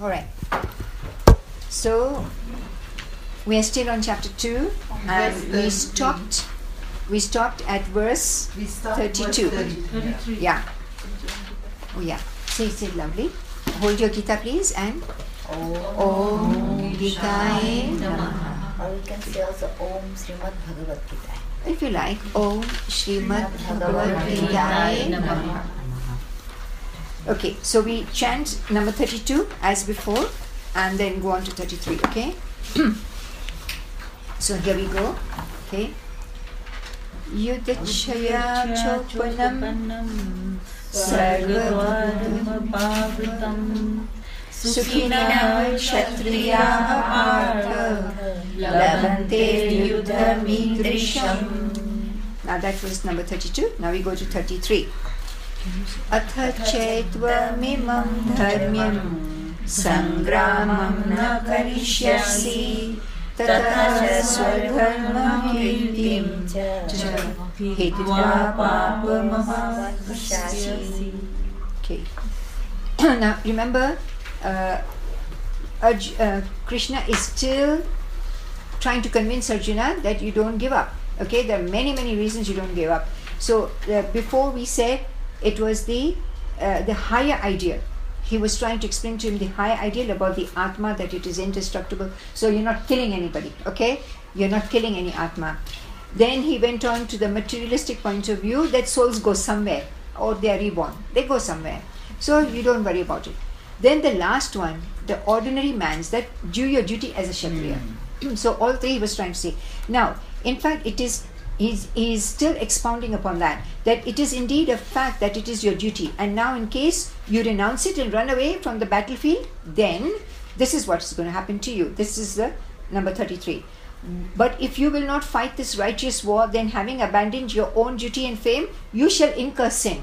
All right. So we are still on chapter two, and we stopped. We stopped at verse We start with 32. 32. yeah. Oh yeah. Say say it loudly. Hold your Gita, please, and Om Gitaye Namaha. Or we can say also Om Srimad Bhagavad Gita. If you like, Om Srimad Bhagavad Gitaye Namaha. Okay, so we chant number 32 as before and then go on to 33, okay? so here we go, okay? Yudhachaya chopanam सर्गद्वारमपावृतम् सुखिनः क्षत्रियाः पार्थ लभन्ते युद्धमीदृशम् Now that was number 32. Now we go to 33. अथ चैत्वमिमं धर्म्यं सङ्ग्रामं न करिष्यसि ततः स्वधर्मकीर्तिं च हित्वा पापमवाप्स्यसि Okay. now remember, uh, Arj- uh, Krishna is still trying to convince Arjuna that you don't give up. Okay, there are many many reasons you don't give up. So uh, before we said it was the uh, the higher ideal. He was trying to explain to him the higher ideal about the Atma that it is indestructible. So you're not killing anybody. Okay, you're not killing any Atma. Then he went on to the materialistic point of view that souls go somewhere or they are reborn. They go somewhere. So you don't worry about it. Then the last one, the ordinary man's that do your duty as a Kshatriya. so all three he was trying to say. Now, in fact, it is he's, he's still expounding upon that that it is indeed a fact that it is your duty. And now in case you renounce it and run away from the battlefield then this is what is going to happen to you. This is the number 33 but if you will not fight this righteous war then having abandoned your own duty and fame you shall incur sin.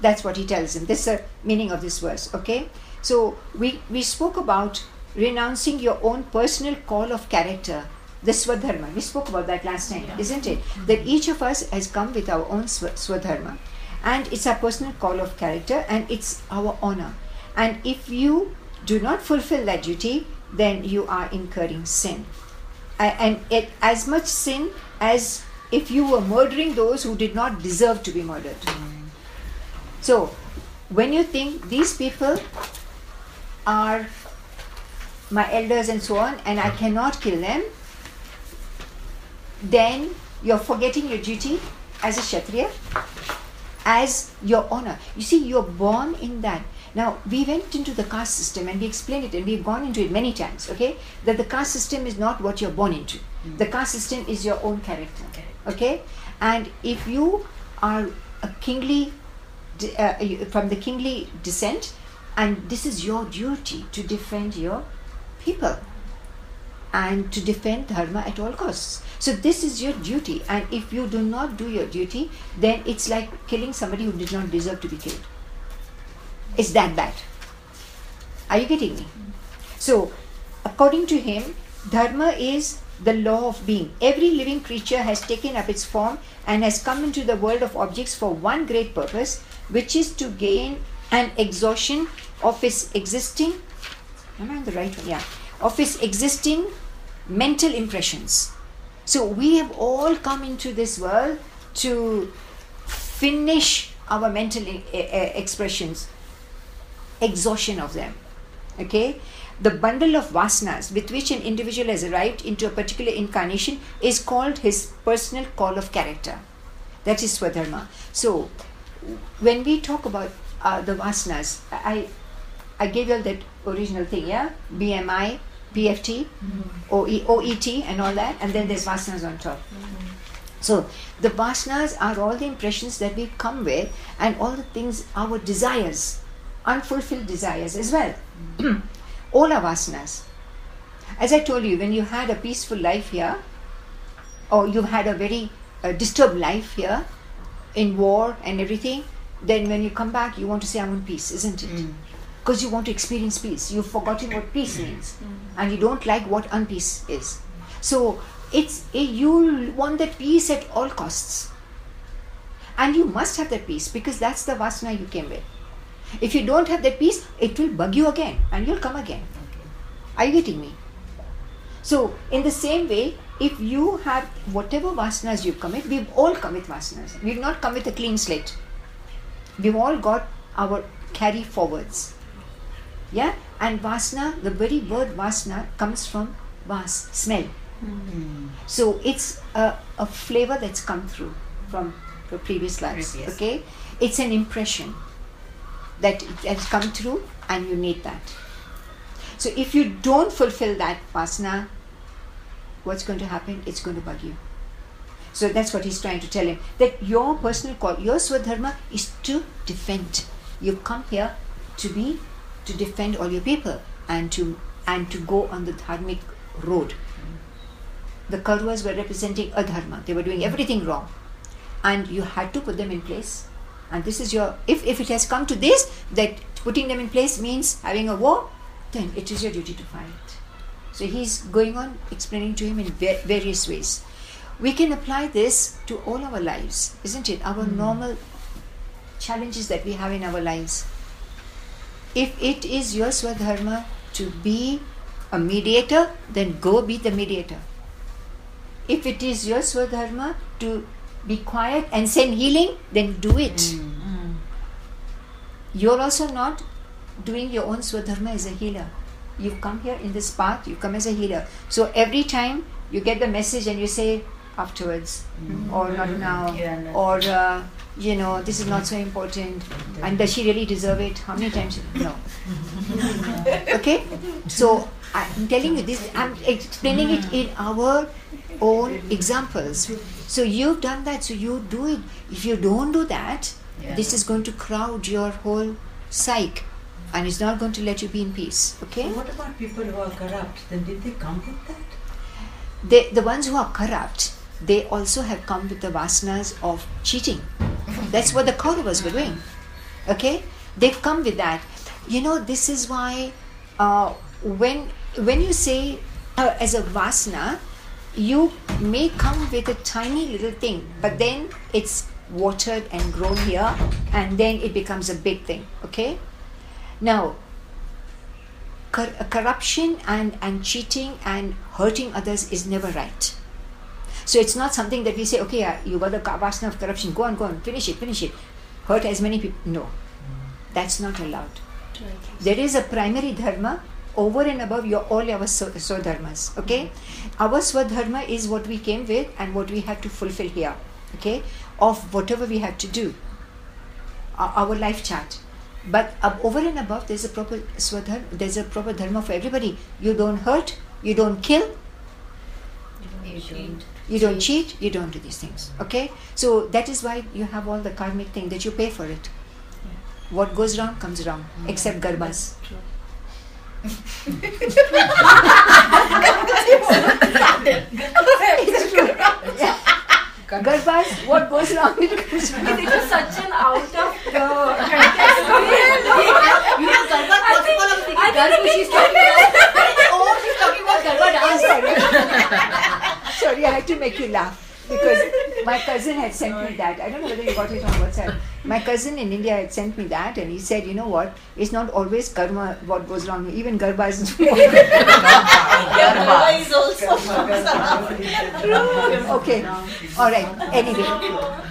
That's what he tells him. This is the meaning of this verse okay? So we we spoke about renouncing your own personal call of character the swadharma. We spoke about that last time isn't it? That each of us has come with our own swa- swadharma. And it's our personal call of character and it's our honor. And if you do not fulfill that duty then you are incurring sin. And it, as much sin as if you were murdering those who did not deserve to be murdered. Mm. So when you think these people are my elders and so on and i mm. cannot kill them then you're forgetting your duty as a Kshatriya, as your honor. You see, you're born in that. Now, we went into the caste system and we explained it and we've gone into it many times, okay? That the caste system is not what you're born into. The caste system is your own character, okay? And if you are a kingly, uh, from the kingly descent, and this is your duty to defend your people and to defend dharma at all costs. So this is your duty, and if you do not do your duty, then it's like killing somebody who did not deserve to be killed. It's that bad. Are you getting me? So, according to him, dharma is the law of being. Every living creature has taken up its form and has come into the world of objects for one great purpose, which is to gain an exhaustion of its existing. Am I on the right one? Yeah. Of its existing mental impressions. So we have all come into this world to finish our mental expressions, exhaustion of them. Okay? The bundle of vasanas with which an individual has arrived into a particular incarnation is called his personal call of character. That is Swadharma. So, when we talk about uh, the vasanas, I, I gave you that original thing, yeah? BMI, PFT, OE, OET, and all that, and then there's vasanas on top. Mm-hmm. So the vasanas are all the impressions that we come with, and all the things, our desires, unfulfilled desires as well. Mm-hmm. all are vasanas. As I told you, when you had a peaceful life here, or you've had a very uh, disturbed life here, in war and everything, then when you come back, you want to say, I want peace, isn't it? Mm. Because you want to experience peace. You've forgotten what peace means, mm-hmm. and you don't like what unpeace is. So it's you want that peace at all costs, and you must have that peace because that's the vasana you came with. If you don't have that peace, it will bug you again and you'll come again. Are you getting me? So, in the same way, if you have whatever vasanas you commit, we've all commit vasanas. We've not come with a clean slate. We've all got our carry forwards. Yeah? And vasna the very word vasna comes from vas, smell. Hmm. So it's a, a flavor that's come through from the previous lives. Previous. Okay? It's an impression that it has come through and you need that. So if you don't fulfill that vasna what's going to happen? It's going to bug you. So that's what he's trying to tell him. That your personal call, your swadharma is to defend. You come here to be to defend all your people and to and to go on the dharmic road. The Kauravas were representing adharma. They were doing everything wrong. And you had to put them in place. And this is your if, if it has come to this, that putting them in place means having a war, then it is your duty to fight. So he's going on explaining to him in va- various ways. We can apply this to all our lives, isn't it? Our hmm. normal challenges that we have in our lives. If it is your swadharma to be a mediator, then go be the mediator. If it is your swadharma to be quiet and send healing, then do it. Mm, mm. You're also not doing your own swadharma as a healer. You've come here in this path, you come as a healer. So every time you get the message and you say afterwards, mm-hmm. or not mm-hmm. now, Yeah, no. or uh, you know, this is not so important, mm-hmm. and does she really deserve it? How many times? No. okay? So I'm telling you this, I'm explaining it in our own examples. So you've done that, so you do it. If you don't do that, Yeah. this is going to crowd your whole psyche and it's not going to let you be in peace. Okay? What about people who are corrupt? Then did they come with that? They, the ones who are corrupt, they also have come with the vasanas of cheating. That's what the Kauravas were doing. Okay? They've come with that. You know, this is why uh, when when you say uh, as a vasana, you may come with a tiny little thing, but then it's watered and grown here, and then it becomes a big thing. Okay? Now, cor- corruption and, and cheating and hurting others is never right. So it's not something that we say, okay, uh, you got the ka- of corruption, go on, go on, finish it, finish it. Hurt as many people. No, that's not allowed. There is a primary dharma over and above your all our so, so dharmas. Okay, our swadharma is what we came with and what we have to fulfill here. Okay, of whatever we have to do. Our, our life chart. But uh, over and above, there's a proper swadharma. There's a proper dharma for everybody. You don't hurt. You don't kill. You don't. You don't cheat, you don't do these things. Okay? So that is why you have all the karmic thing that you pay for it. What goes wrong comes wrong, except garbas. it's true. Yeah. Garbas, what goes wrong, it comes wrong. It was such an out of the You know, Garba, first of all, I was thinking Garba, she's talking about. Oh, she's talking about Garba dance. sorry. I had to make you laugh because my cousin had sent me that. I don't know whether you got it on WhatsApp. My cousin in India had sent me that, and he said, "You know what? It's not always karma what goes wrong. Even garba is Garba is also okay. All right. Anyway,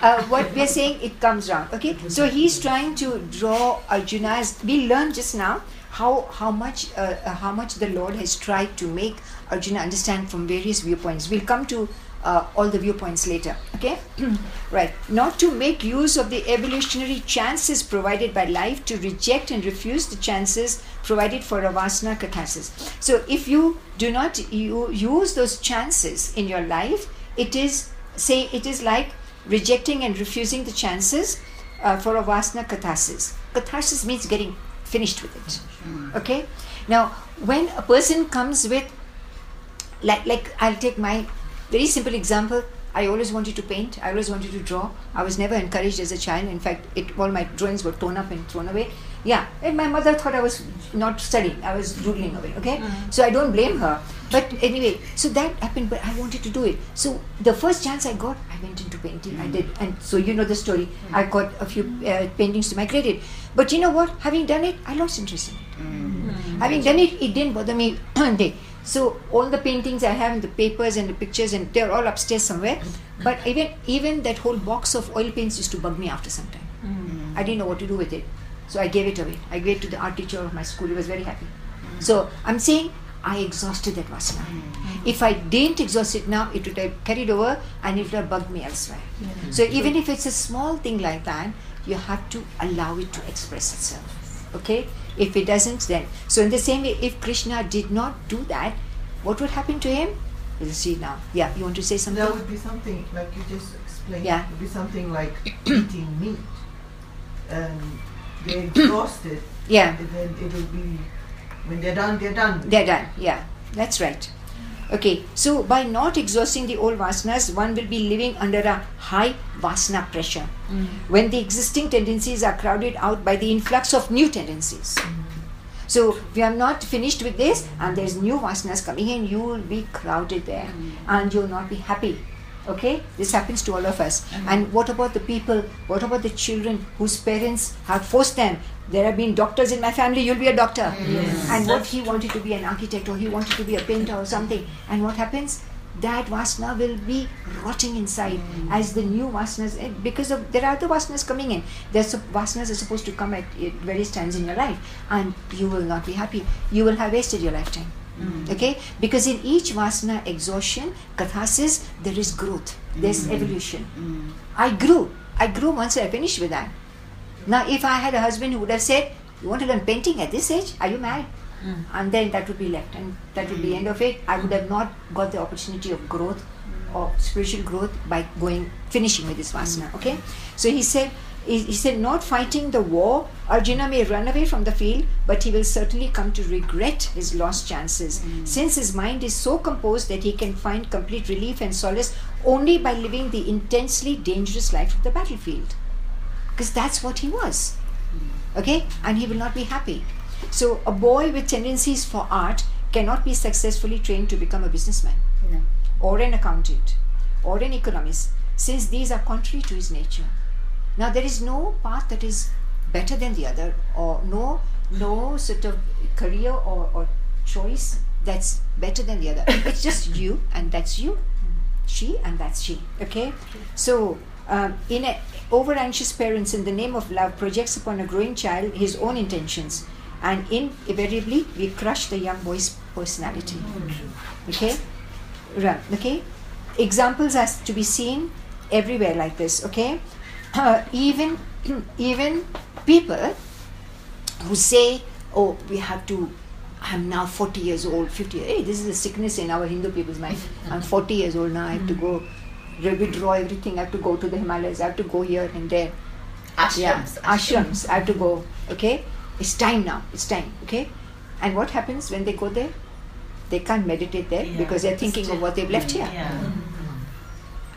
uh, what we're saying, it comes round. Okay. So he's trying to draw Arjuna's. We learned just now how how much uh, uh, how much the Lord has tried to make Arjuna understand from various viewpoints. We'll come to. Uh, all the viewpoints later okay right not to make use of the evolutionary chances provided by life to reject and refuse the chances provided for a vasana catharsis so if you do not you use those chances in your life it is say it is like rejecting and refusing the chances uh, for a vasana catharsis catharsis means getting finished with it. Okay? Now when a person comes with like like i'll take my very simple example. I always wanted to paint. I always wanted to draw. I was never encouraged as a child. In fact it all my drawings were torn up and thrown away Yeah, and my mother thought I was not studying. I was doodling away. Okay, mm-hmm. so I don't blame her. But anyway, so that happened. But I wanted to do it. So the first chance I got, I went into painting. I did, and so you know the story. Mm-hmm. I got a few uh, paintings to my credit. But you know what? Having done it, I lost interest in it. Mm-hmm. Having done it, it didn't bother me one day. So all the paintings I have and the papers and the pictures and they're all upstairs somewhere. But even even that whole box of oil paints used to bug me after some time. I didn't know what to do with it. So I gave it away. I gave it to the art teacher of my school. He was very happy. So I'm saying I exhausted that vasana. If I didn't exhaust it now, it would have carried over and it would have bugged me elsewhere. So even if it's a small thing like that, you have to allow it to express itself. Okay? If it doesn't, then so in the same way, if Krishna did not do that, what would happen to him? We'll see now. Yeah, you want to say something? That would be something like you just explained. Yeah. It would be something like eating meat, and they're exhausted, Yeah, then it will be when they're done, they're done. they're done. Yeah, that's right. Okay, so by not exhausting the old vasanas, one will be living under a high vasana pressure. Mm. When the existing tendencies are crowded out by the influx of new tendencies. Mm-hmm. So we are not finished with this, and there's new vasanas coming in. You will be crowded there, mm. and you'll not be happy. Okay, this happens to all of us. And what about the people? What about the children whose parents have forced them? There have been doctors in my family. You'll be a doctor, and what he wanted to be an architect or he wanted to be a painter or something. And what happens? That vasana will be rotting inside as the new vasanas eh, because of there are other vasanas coming in. There's vasanas are supposed to come at, at various times in your life, and you will not be happy. You will have wasted your lifetime. Mm. Okay, because in each vasana exhaustion, catharsis, there is growth, there's mm. evolution. Mm. I grew. I grew once I finished with that. Now, if I had a husband who would have said, "You want to learn painting at this age? Are you mad?" and then that would be left, and that would be end of it. I would have not got the opportunity of growth or spiritual growth by going finishing with this vasana. Okay, so he said. He he said, not fighting the war, Arjuna may run away from the field, but he will certainly come to regret his lost chances, hmm. since his mind is so composed that he can find complete relief and solace only by living the intensely dangerous life of the battlefield because that's what he was. Hmm. Okay? And he will not be happy. So, a boy with tendencies for art cannot be successfully trained to become a businessman or an accountant or an economist since these are contrary to his nature. Now, there is no path that is better than the other or no no sort of career or, or choice that's better than the other. It's just you and that's you. She and that's she. Okay? So um, in a over anxious parents in the name of love projects upon a growing child his own intentions. And invariably we crush the young boy's personality. Okay? Right okay? Examples are to be seen everywhere like this okay uh, even even people who say oh we have to I'm now 40 years old, 50 years. Hey, this is a sickness in our Hindu people's mind. I'm 40 years old now. I have to go re- withdraw everything. I have to go to the Himalayas. I have to go here and there. Yeah, Ashrams. ashrams. I have to go. Okay, it's time now. It's time. Okay, and what happens when they go there? They can't meditate there Yeah, because they're thinking still- of what they've left here Yeah.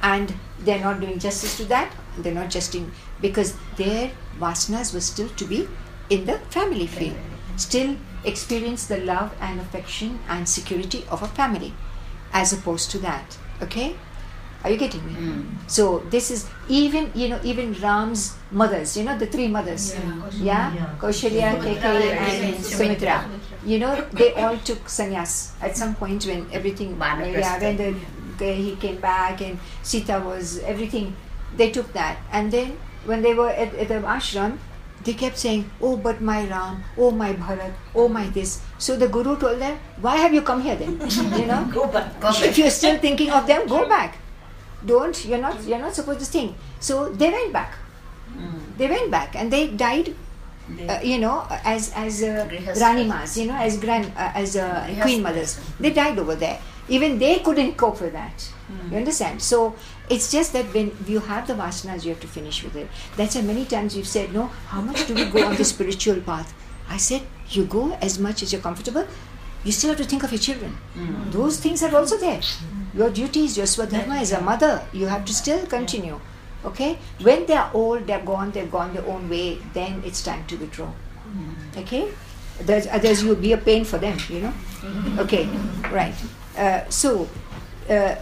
and they're not doing justice to that they're not justing because their vasanas were still to be in the family field. Still experience the love and affection and security of a family as opposed to that okay? Are you getting me? So this is even you know even ram's mothers you know the three mothers. Yeah, Kaushalya, Kaikeyi, and Sumitra. You know, they all took sannyas. At some point when everything, yeah, when the, the, he came back and Sita was everything, they took that. And then when they were at, at the ashram, they kept saying, Oh, but my Ram, oh, my Bharat, oh, my this. So the Guru told them, Why have you come here then? you know? Go back. Go if you're still thinking of them, go back. Don't you're not you're not supposed to think. So they went back. They went back and they died. Uh, you know, as as uh. Ranimas, you know, as grand uh, as uh, queen mothers, they died over there. Even they couldn't cope with that. Hmm. You understand? So it's just that when you have the vasanas, you have to finish with it. That's why many times you've said, no, how much do we go on the spiritual path? I said, you go as much as you're comfortable. You still have to think of your children. Hmm. Those things are also there. Your duties, your swadharma as a mother, you have to still continue. Okay? When they're old, they're gone, they've gone their own way, then it's time to withdraw. Hmm. Okay, there's others you will be a pain for them. You know. Okay, right. Uh, so. Uh,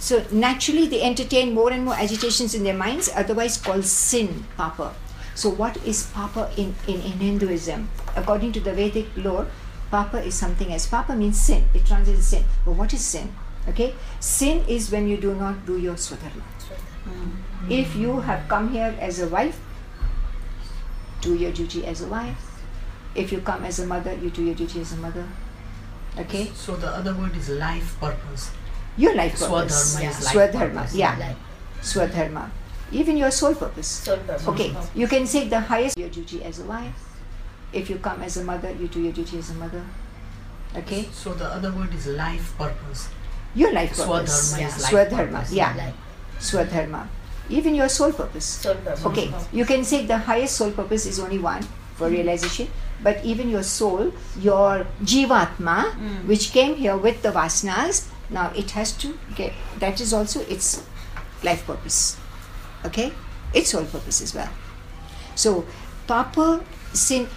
so naturally, they entertain more and more agitations in their minds, otherwise called sin, papa. So, what is papa in, in, in Hinduism? According to the Vedic lore, papa is something as papa means sin. It translates sin. But what is sin? Okay, sin is when you do not do your swadharma. If you have come here as a wife, do your duty as a wife. If you come as a mother, you do your duty as a mother. Okay, So the other word is life purpose. your life purpose. Swadharma is life Swadharma, purpose. yeah. Like, Swadharma. Even your soul purpose. soul purpose. Okay, you can say the highest your duty as a wife. If you come as a mother, you do your duty as a mother. Okay, So the other word is life purpose. your life purpose. Swadharma is life Swadharma, purpose. yeah, Like, Swadharma. Even your soul purpose. soul purpose. Okay, you can say the highest soul purpose is only one for realization, but even your soul, your jivatma, which came here with the vasanas, now it has to get that is also its life purpose. Okay, its soul purpose as well. So, Papa sin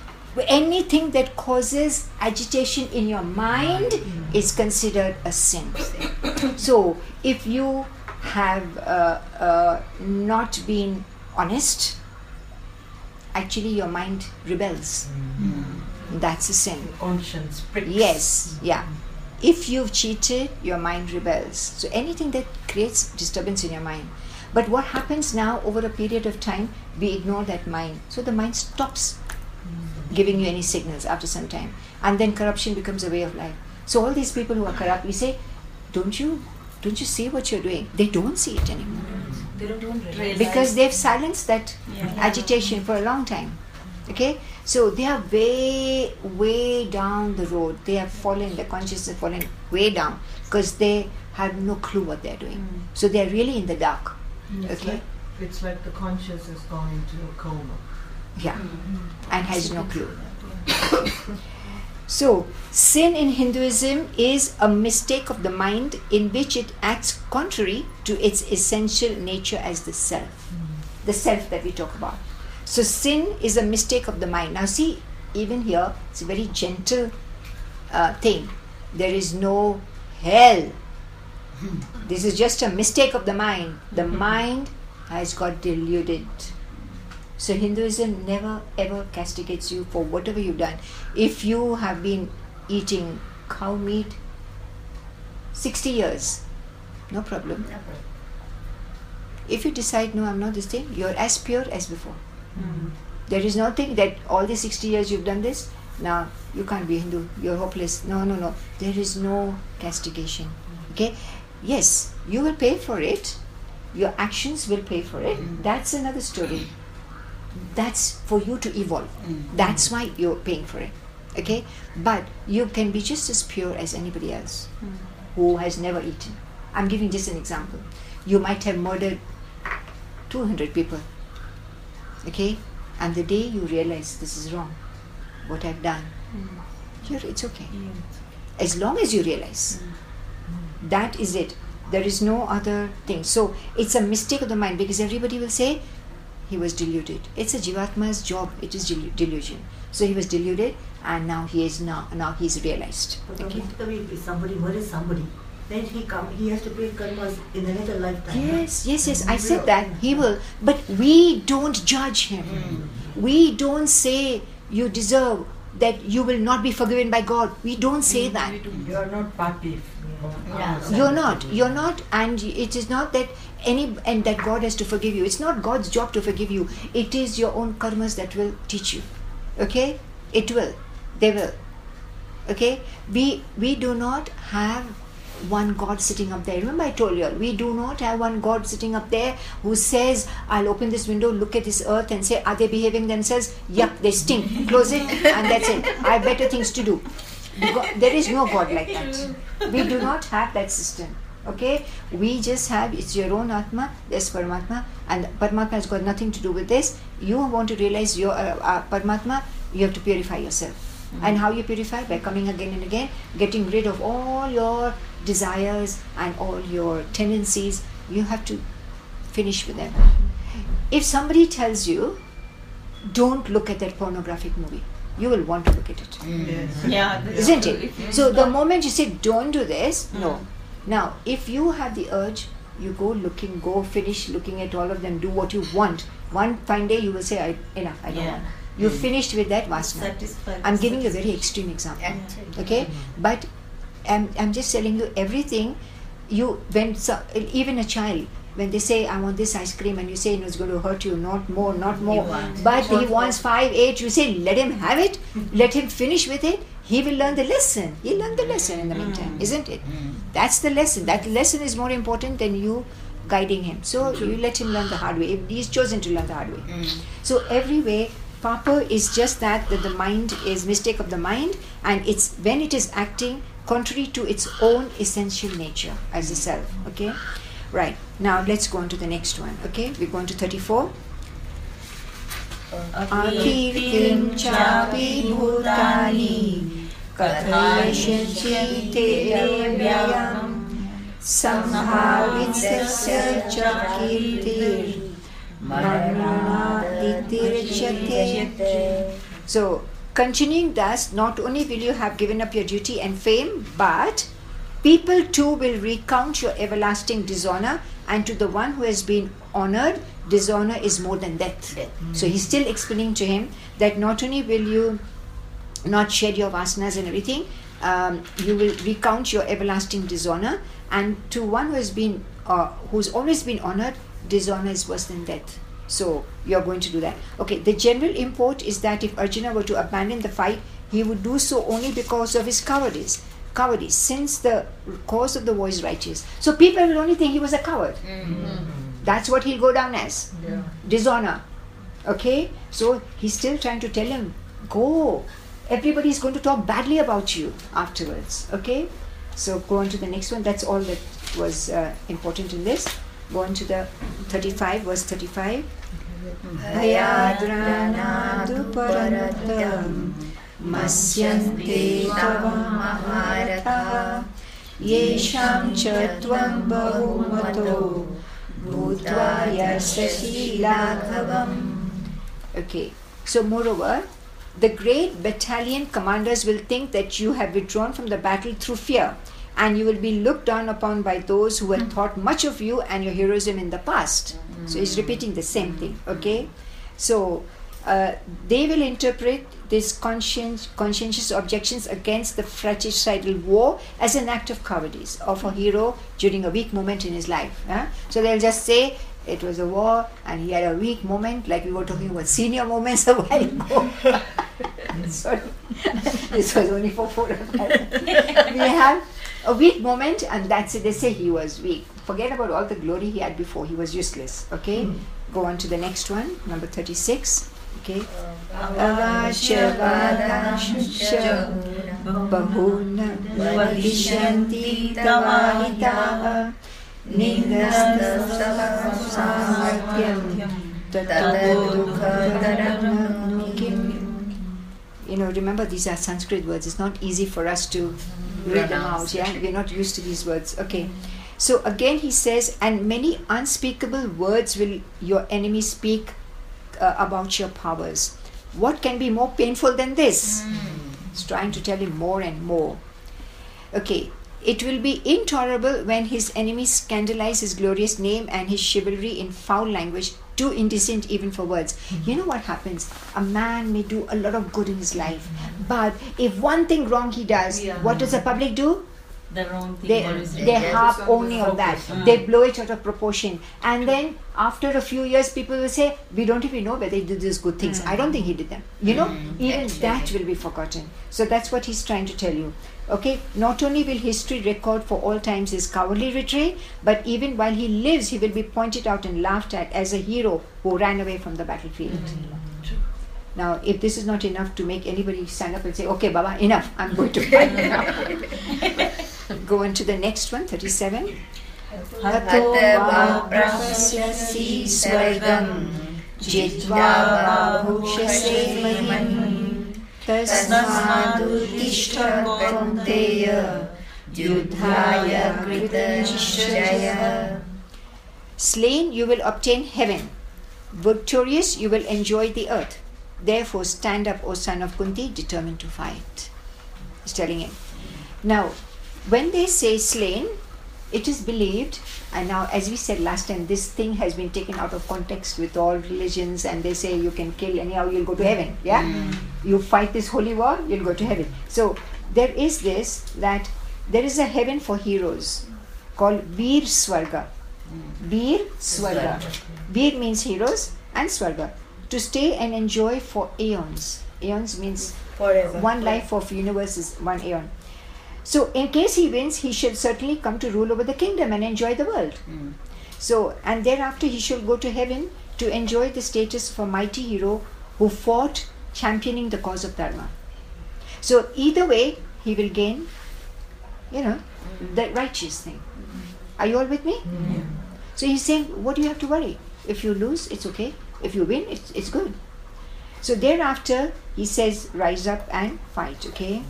anything that causes agitation in your mind is considered a sin. so, if you have uh, uh, not been honest, actually your mind rebels. Mm. That's a sin. Conscience pricks. Yes, mm. yeah. If you've cheated, your mind rebels. So anything that creates disturbance in your mind. But what happens now over a period of time, we ignore that mind. So the mind stops mm. giving you any signals after some time. And then corruption becomes a way of life. So all these people who are corrupt, we say, Don't you don't you see what you're doing? They don't see it anymore. They don't, don't realize. Because they've silenced that agitation for a long time. Okay? So they are way, way down the road. They have fallen, their consciousness has fallen way down because they have no clue what they're doing. Mm. So they're really in the dark. Mm. It's Okay? like it's like the conscious has gone into a coma. Yeah. Mm-hmm. And has no clue. So, sin in Hinduism is a mistake of the mind in which it acts contrary to its essential nature as the self. The self that we talk about. So, sin is a mistake of the mind. Now, see, even here, it's a very gentle uh, thing. There is no hell. This is just a mistake of the mind. The mind has got deluded. So Hinduism never ever castigates you for whatever you've done. If you have been eating cow meat 60 years, no problem. If you decide, no, I'm not this thing, you're as pure as before. Mm-hmm. There is nothing that all the 60 years you've done this, now you can't be Hindu, you're hopeless. No, no, no. There is no castigation. Mm-hmm. Okay? Yes, you will pay for it, your actions will pay for it. Mm-hmm. That's another story that's for you to evolve. Mm-hmm. That's why you're paying for it okay? But you can be just as pure as anybody else mm-hmm. who has never eaten. I'm giving just an example. You might have murdered 200 people okay? And the day you realize this is wrong what i've done mm. you're, it's okay. As long as you realize mm. that is it there is no other thing. So it's a mistake of the mind because everybody will say he was deluded. It's a jivatma's job. It is delu- delusion. So he was deluded, and now he is now now he's realized. But Okay. If somebody murders somebody, then he come he has to pay karmas in another lifetime. Yes, yes, yes. I said that he will, but we don't judge him. Mm. We don't say you deserve that you will not be forgiven by God. We don't say mm. that. You are not party. You're not. You're not, and it is not that any and that God has to forgive you. It's not God's job to forgive you. It is your own karmas that will teach you. Okay? It will. They will. Okay? We we do not have one God sitting up there. Remember I told you we do not have one God sitting up there who says, I'll open this window, look at this earth and say, Are they behaving themselves? Yup, they stink. Close it and that's it. I have better things to do. There is no God like that. We do not have that system. Okay? We just have it's your own Atma, there's Paramatma, and Paramatma has got nothing to do with this. You want to realize your uh, uh, Paramatma, you have to purify yourself. And how you purify? By coming again and again, getting rid of all your desires and all your tendencies. You have to finish with them. If somebody tells you, don't look at that pornographic movie, you will want to look at it. Yes. Yeah. Isn't true. it? So the moment you say don't do this, no. Now, if you have the urge, you go looking, go finish looking at all of them, do what you want. One fine day you will say, I, enough, I don't Yeah. want. You mm. finished with that vasana. Satisfied. I'm giving you a very extreme example. Okay? Mm-hmm. But I'm, I'm just telling you everything. You, when so, even a child, when they say, I want this ice cream, and you say, no, it's going to hurt you, not more, not more. wants. But he wants five, eight, you say, let him have it, let him finish with it. He will learn the lesson. He'll learn the lesson in the meantime, mm. isn't it? Mm. That's the lesson. That lesson is more important than you guiding him. So you let him learn the hard way. If he's chosen to learn the hard way. Mm. So every way, Papa is just that that the mind is mistake of the mind, and it's when it is acting contrary to its own essential nature as a self. Okay, right now let's go on to the next one. Okay, we're going to thirty-four. Akirtim chapi bhutani kathayashanti devyam samhavitsasya chakirtir marnaditirchyate. So, continuing thus, not only will you have given up your duty and fame, but people too will recount your everlasting dishonor, and to the one who has been honored, dishonor is more than death. So, he's still explaining to him that not only will you not shed your vasanas and everything, um, you will recount your everlasting dishonor, and to one who has been, uh, who's always been honored, dishonor is worse than death. So you're going to do that. Okay, the general import is that if Arjuna were to abandon the fight, he would do so only because of his cowardice. Cowardice, since the cause of the war is righteous. So people will only think he was a coward. That's what he'll go down as. Dishonor. Okay? So he's still trying to tell him, go. Everybody's going to talk badly about you afterwards. Okay? So go on to the next one. That's all that was uh, important in this. Go on to the 35, verse 35. Hayadranaduparatam masyante tava maharatha yesham cha tvam bahumato bhutva yasasi laghavam. Okay, so moreover, the great battalion commanders will think that you have withdrawn from the battle through fear, and you will be looked down upon by those who had thought much of you and your heroism in the past. So he's repeating the same thing, okay? So uh, they will interpret these conscien- conscientious objections against the fratricidal war as an act of cowardice of a hero during a weak moment in his life. huh? So they'll just say it was a war and he had a weak moment, like we were talking about senior moments a while ago. Sorry, this was only for four of us. we have a weak moment, and that's it. They say he was weak. Forget about all the glory he had before. He was useless. Okay, hmm. go on to the next one, number thirty-six. Okay, Avashya bahuna vadishanti tavahitaha you know, remember these are Sanskrit words. It's not easy for us to read them out. Yeah, we're not used to these words. Okay. So again, he says, and many unspeakable words will your enemy speak uh, about your powers. What can be more painful than this? He's trying to tell him more and more. Okay, it will be intolerable when his enemies scandalize his glorious name and his chivalry in foul language, too indecent even for words. Mm-hmm. You know what happens? A man may do a lot of good in his life, but if one thing wrong he does, what does the public do? The wrong thing They, they harp only on that. Focus. They mm. blow it out of proportion. And then after a few years, people will say, We don't even know whether he did these good things. I don't mm. think he did them. You know, mm. even that will be forgotten. So that's what he's trying to tell you. Okay, not only will history record for all times his cowardly retreat, but even while he lives, he will be pointed out and laughed at as a hero who ran away from the battlefield. Now, if this is not enough to make anybody stand up and say, Okay, Baba, enough, I'm going to fight now. Go on to the next one, 37. हतो वा प्रपश्यसि स्वर्गं जित्वा वा भुक्ष्यसे महीम् तस्मादुत्तिष्ठ कौन्तेय युद्धाय कृतनिश्चयः Slain, you will obtain heaven. Victorious, you will enjoy the earth. Therefore, stand up, O son of Kunti, determined to fight. He's telling him. Now, when they say slain, it is believed, and now, as we said last time, this thing has been taken out of context with all religions, and they say you can kill anyhow, you'll go to heaven. Yeah? Mm. You fight this holy war, you'll go to heaven. So, there is this that there is a heaven for heroes called Veer Swarga. Veer Swarga. Veer means heroes, and Swarga. To stay and enjoy for aeons. Aeons means Forever. one life of universe is one aeon. So, in case he wins, he shall certainly come to rule over the kingdom and enjoy the world. Hmm. So, and thereafter he shall go to heaven to enjoy the status of a mighty hero who fought championing the cause of Dharma. So, either way, he will gain, you know, hmm. the righteous thing. Are you all with me? Hmm. So, he's saying, what do you have to worry? If you lose, it's okay. If you win, it's, it's good. So, thereafter, he says, rise up and fight, okay?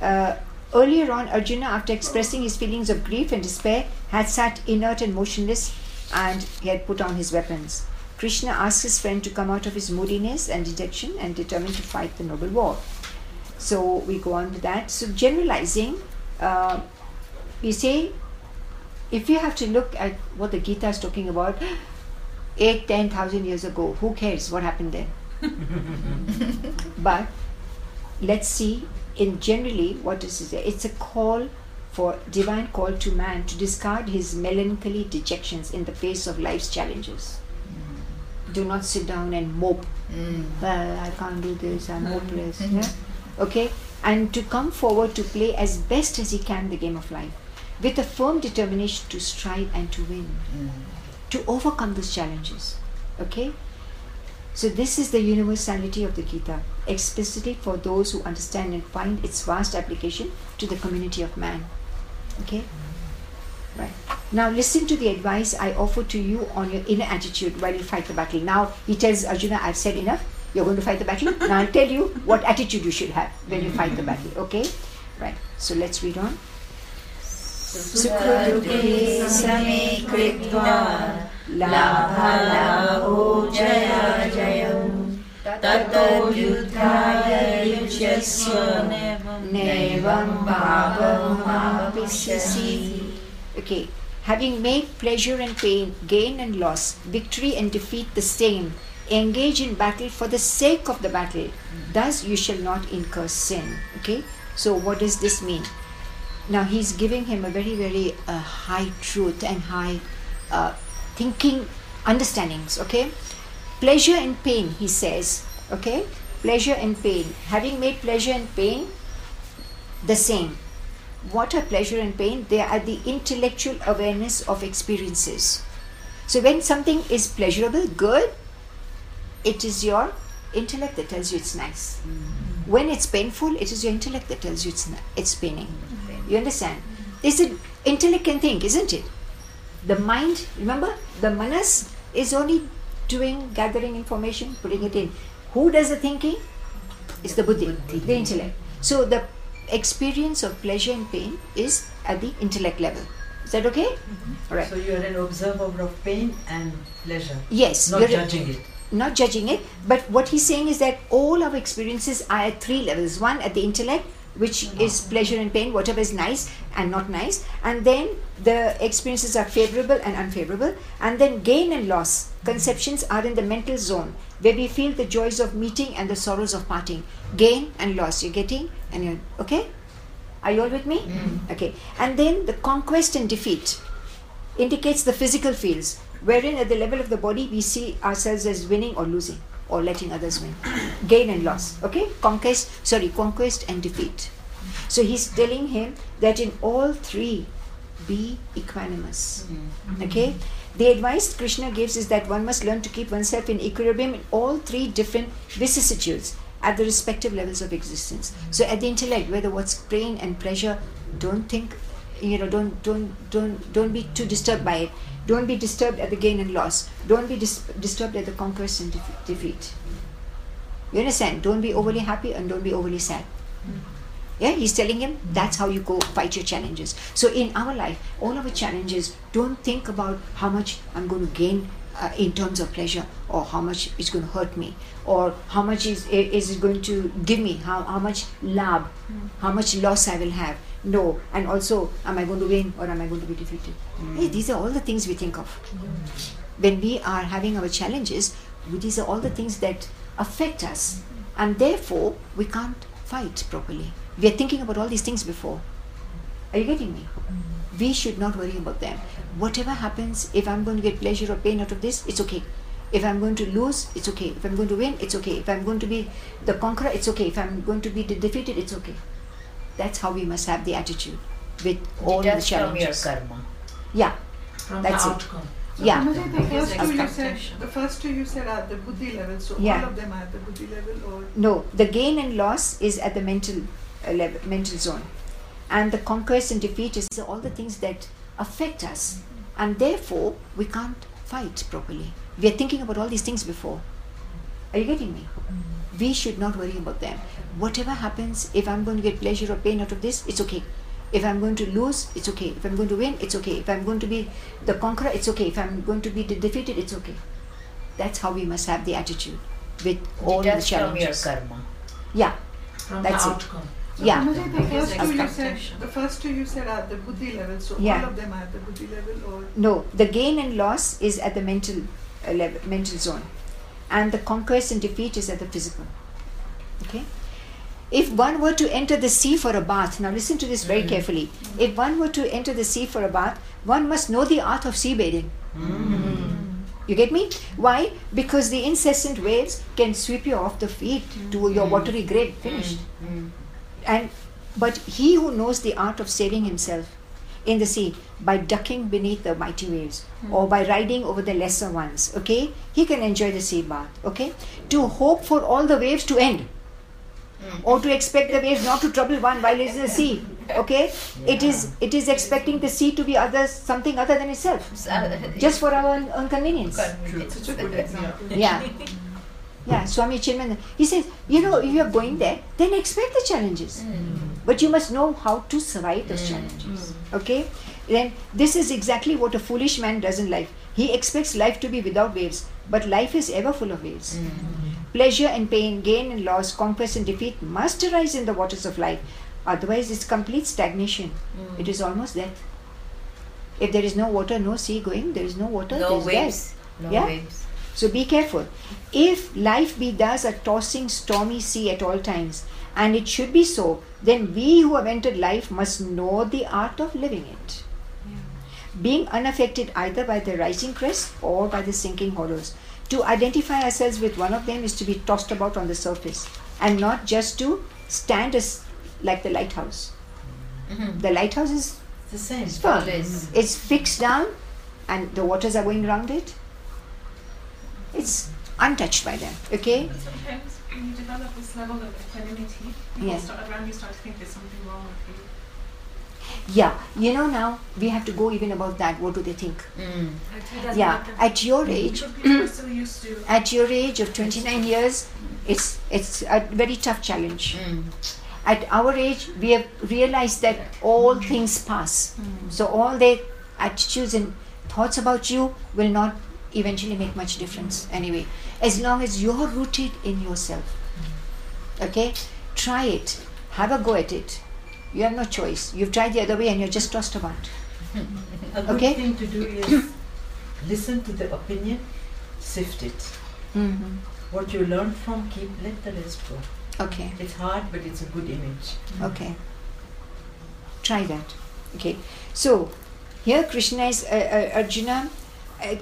Uh, earlier on, Arjuna, after expressing his feelings of grief and despair, had sat inert and motionless and he had put on his weapons. Krishna asked his friend to come out of his moodiness and dejection and determined to fight the noble war. So we go on to that. So generalizing, uh, we say if you have to look at what the Gita is talking about, eight, ten thousand years ago, who cares what happened then? but let's see in generally what is it? It's a call for divine call to man to discard his melancholy dejections in the face of life's challenges. Do not sit down and mope. Mm. Well, I can't do this. I'm mm. hopeless. Mm. Yeah? Okay, and to come forward to play as best as he can the game of life, with a firm determination to strive and to win, to overcome those challenges. Okay, so this is the universality of the Gita, explicitly for those who understand and find its vast application to the community of man. Okay? Right. Now listen to the advice I offer to you on your inner attitude while you fight the battle. Now he tells Arjuna, I've said enough. You're going to fight the battle. Now I'll tell you what attitude you should have when you fight the battle. Okay? Right. So let's read on. सुखदुःखे समे कृत्वा लाभालाभो जया जयम् ततो युद्धाय युज्यस्व नैवं भावमापिष्यसि Okay, having made pleasure and pain, gain and loss, victory and defeat the same, engage in battle for the sake of the battle. Thus you shall not incur sin. Okay, so what does this mean? Now he's giving him a very, very uh, high truth and high uh, thinking understandings. Okay, pleasure and pain, he says. Okay, pleasure and pain. Having made pleasure and pain the same. What are pleasure and pain? They are the intellectual awareness of experiences. So when something is pleasurable, good, it is your intellect that tells you it's nice. When it's painful, it is your intellect that tells you it's it's paining. You understand? Is it intellect can think, isn't it? The mind, remember, the manas is only doing gathering information, putting it in. Who does the thinking? It's the buddhi, the intellect. So the experience of pleasure and pain is at the intellect level. Is that okay? Mm-hmm. All right. So you are an observer of pain and pleasure, Yes, not judging it. not judging it, but what he's saying is that all our experiences are at three levels. One at the intellect, which is mm-hmm. pleasure and pain, whatever is nice and not nice, and then the experiences are favorable and unfavorable, and then gain and loss. Conceptions are in the mental zone where we feel the joys of meeting and the sorrows of parting. Gain and loss, you're getting, and you're okay. Are you all with me? Mm. Okay, and then the conquest and defeat indicates the physical fields, wherein at the level of the body we see ourselves as winning or losing or letting others win. Gain and loss. Okay? Conquest, sorry, conquest and defeat. So he's telling him that in all three, be equanimous. Mm. Okay? The advice Krishna gives is that one must learn to keep oneself in equilibrium in all three different vicissitudes at the respective levels of existence. So at the intellect, whether what's pain and pleasure, don't think you know don't don't don't don't be too disturbed by it. Don't be disturbed at the gain and loss. Don't be dis- disturbed at the conquest and def- defeat. You understand? Don't be overly happy and don't be overly sad yeah he's telling him that's how you go fight your challenges. So in our life all our challenges don't think about how much i'm going to gain uh, in terms of pleasure or how much it's going to hurt me or how much is is it going to give me how, how much love how much loss i will have. No and also am i going to win or am i going to be defeated? Hey, these are all the things we think of. When we are having our challenges these are all the things that affect us. And therefore we can't fight properly we are thinking about all these things before are you getting me mm-hmm. we should not worry about them. Whatever happens, if I'm going to get pleasure or pain out of this, it's okay. If I'm going to lose, it's okay. If I'm going to win, it's okay. If I'm going to be the conqueror, it's okay. If I'm going to be de- defeated, it's okay. That's how we must have the attitude with all the Detached from your challenges. karma. Yeah, From That's the it. outcome. yeah. Mujay, the first two you said, the first two you said are at the buddhi level, so Yeah. all of them are at the buddhi level or No, the gain and loss is at the mental level, mental zone, and the conquest and defeat is all the things that affect us, and therefore we can't fight properly. We are thinking about all these things before. Are you getting me? We should not worry about them. Whatever happens, if I'm going to get pleasure or pain out of this, it's okay. If I'm going to lose, it's okay. If I'm going to win, it's okay. If I'm going to be the conqueror, it's okay. If I'm going to be de- defeated, it's okay. That's how we must have the attitude with all the Detached from your challenges. karma. Yeah, From That's the it. outcome. Yeah. Mujay, the first two you said, the first two you said are at the buddhi level, so Yeah. all of them are at the buddhi level or No, the gain and loss is at the mental uh, level, mental zone, and the conquest and defeat is at the physical. Okay. If one were to enter the sea for a bath, now listen to this very mm-hmm. carefully. If one were to enter the sea for a bath, one must know the art of sea bathing. Mm. You get me? Why? Because the incessant waves can sweep you off the feet to your mm. watery grave. Finished. Mm. And but he who knows the art of saving himself in the sea by ducking beneath the mighty waves or by riding over the lesser ones, okay, he can enjoy the sea bath. Okay, to hope for all the waves to end. Or to expect the waves not to trouble one while it's in the sea, okay? It is it is expecting the sea to be other something other than itself, just for our own, own convenience. such a good example. Yeah. Yeah, Swami Chinmay, he says, you know, if you're going there, then expect the challenges. Mm. But you must know how to survive those mm. challenges. Mm. Okay? Then this is exactly what a foolish man does in life. He expects life to be without waves, but life is ever full of waves. Pleasure and pain, gain and loss, conquest and defeat must arise in the waters of life. Otherwise, it's complete stagnation. It is almost death. If there is no water, no sea going, there is no water, No there is waves. death. No Yeah? waves. So be careful. If life be thus a tossing, stormy sea at all times, and it should be so, then we who have entered life must know the art of living it. Being unaffected either by the rising crest or by the sinking hollows. To identify ourselves with one of them is to be tossed about on the surface and not just to stand as like the lighthouse. Mm-hmm. The lighthouse is The same. firm. Always. It's fixed down and the waters are going around it. It's untouched by them. Okay? Sometimes when you develop this level of equanimity, people Yeah. start around you start to think there's something wrong with you. Yeah, you know now we have to go even about that. What do they think? Mm. Yeah, at your age, But people are so used to at your age of 29 years, it's it's a very tough challenge. Mm. At our age, we have realized that all things pass. So all their attitudes and thoughts about you will not eventually make much difference anyway. As long as you're rooted in yourself. Okay, try it. Have a go at it. You have no choice. You've tried the other way and you're just tossed about. A good Okay. thing to do is listen to the opinion, sift it. Mm-hmm. What you learn from, keep, let the rest go. Okay. It's hard, but it's a good image. Okay. Try that. Okay. So here Krishna is uh, uh, Arjuna.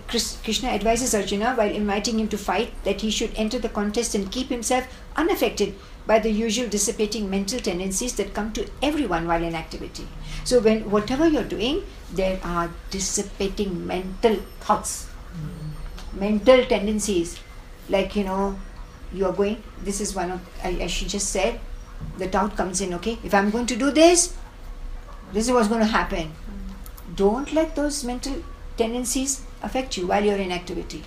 Kris- Krishna advises Arjuna while inviting him to fight that he should enter the contest and keep himself unaffected by the usual dissipating mental tendencies that come to everyone while in activity. So when whatever you're doing, there are dissipating mental thoughts, mental tendencies, like you know, you are going. This is one of I she just said the doubt comes in okay if i'm going to do this this is what's going to happen don't let those mental tendencies affect you while you're in activity